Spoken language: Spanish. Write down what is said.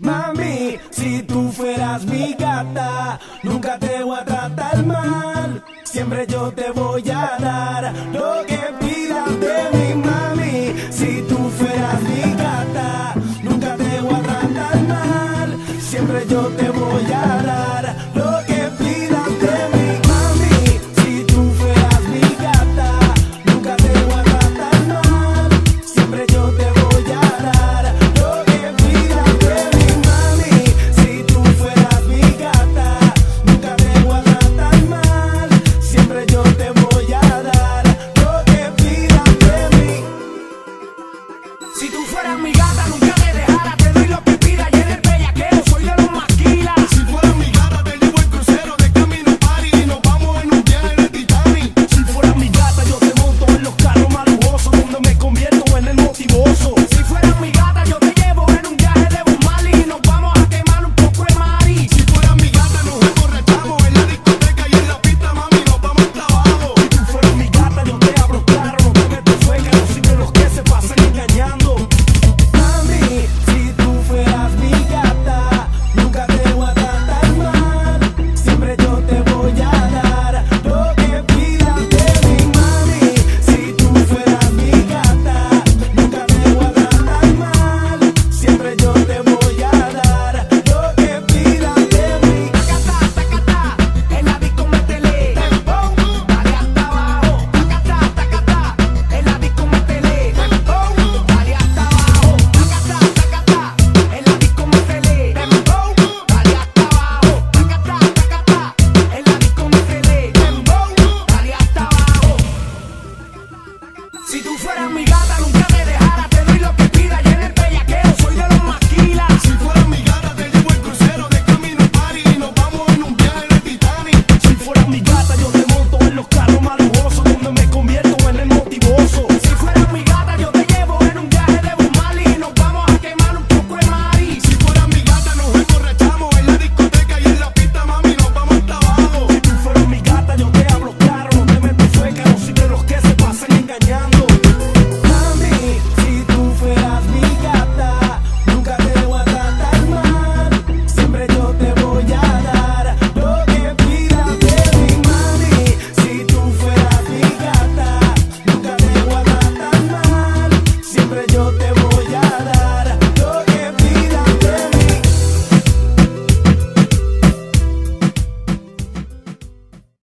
Mami, si tú fueras mi gata, nunca te voy a tratar mal. Siempre yo te voy a dar lo que pidas de mi mami. Si tú fueras mi gata, nunca te voy a tratar mal. Siempre yo te voy a dar. mi gata.